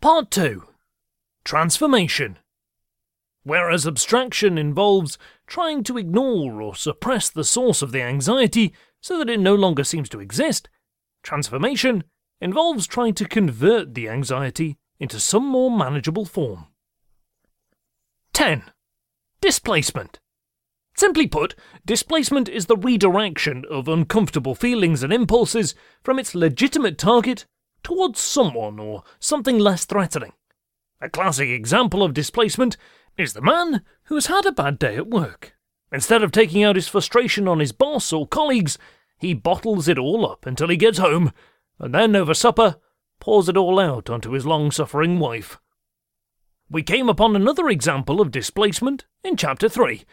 Part 2 Transformation. Whereas abstraction involves trying to ignore or suppress the source of the anxiety so that it no longer seems to exist, transformation involves trying to convert the anxiety into some more manageable form. 10. Displacement. Simply put, displacement is the redirection of uncomfortable feelings and impulses from its legitimate target towards someone or something less threatening. A classic example of displacement is the man who has had a bad day at work. Instead of taking out his frustration on his boss or colleagues, he bottles it all up until he gets home, and then over supper, pours it all out onto his long suffering wife. We came upon another example of displacement in Chapter 3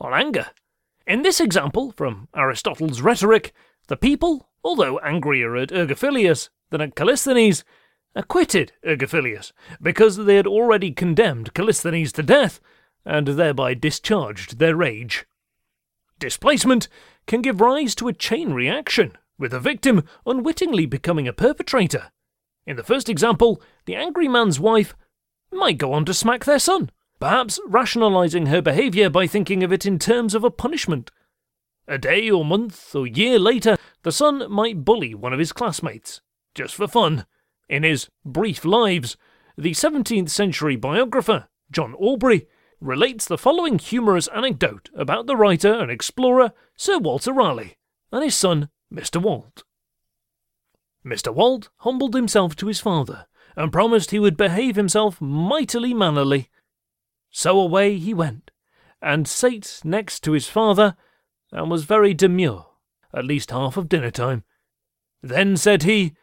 on anger. In this example, from Aristotle's Rhetoric, the people, although angrier at Ergophilus than at Callisthenes, acquitted Ergophilus because they had already condemned Callisthenes to death and thereby discharged their rage. Displacement can give rise to a chain reaction, with a victim unwittingly becoming a perpetrator. In the first example, the angry man's wife might go on to smack their son, perhaps rationalizing her behavior by thinking of it in terms of a punishment. A day or month or year later, the son might bully one of his classmates, just for fun. In his Brief Lives, the 17th century biographer, John Aubrey, relates the following humorous anecdote about the writer and explorer Sir Walter Raleigh and his son, Mr. Walt. Mr. Walt humbled himself to his father and promised he would behave himself mightily mannerly. So away he went, and sate next to his father, and was very demure, at least half of dinner time. Then said he,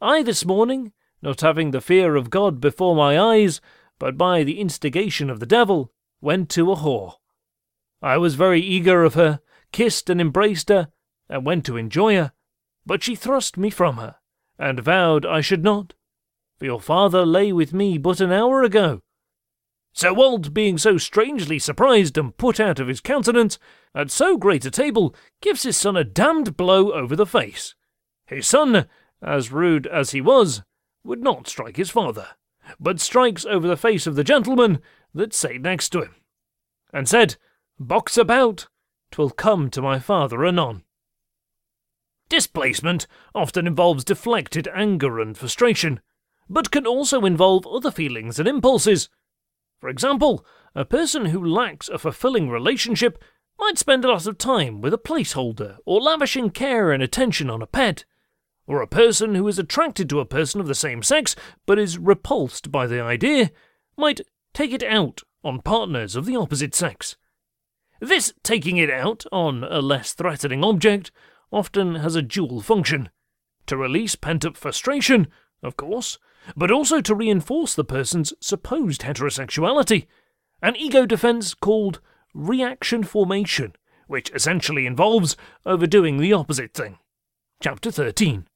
I this morning, not having the fear of God before my eyes, but by the instigation of the devil, went to a whore. I was very eager of her, kissed and embraced her, and went to enjoy her, but she thrust me from her, and vowed I should not, for your father lay with me but an hour ago. Sir Walt, being so strangely surprised and put out of his countenance at so great a table, gives his son a damned blow over the face. His son, as rude as he was, would not strike his father, but strikes over the face of the gentleman that sate next to him, and said, Box about, twill come to my father anon. Displacement often involves deflected anger and frustration, but can also involve other feelings and impulses. For example, a person who lacks a fulfilling relationship might spend a lot of time with a placeholder or lavishing care and attention on a pet or a person who is attracted to a person of the same sex but is repulsed by the idea might take it out on partners of the opposite sex. This taking it out on a less threatening object often has a dual function to release pent up frustration, of course, but also to reinforce the person's supposed heterosexuality, an ego defense called reaction formation, which essentially involves overdoing the opposite thing. Chapter 13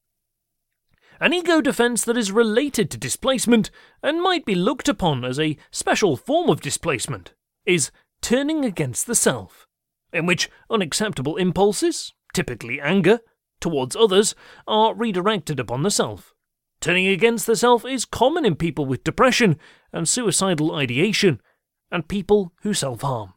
an ego defense that is related to displacement and might be looked upon as a special form of displacement is turning against the self, in which unacceptable impulses, typically anger, towards others are redirected upon the self. Turning against the self is common in people with depression and suicidal ideation, and people who self harm.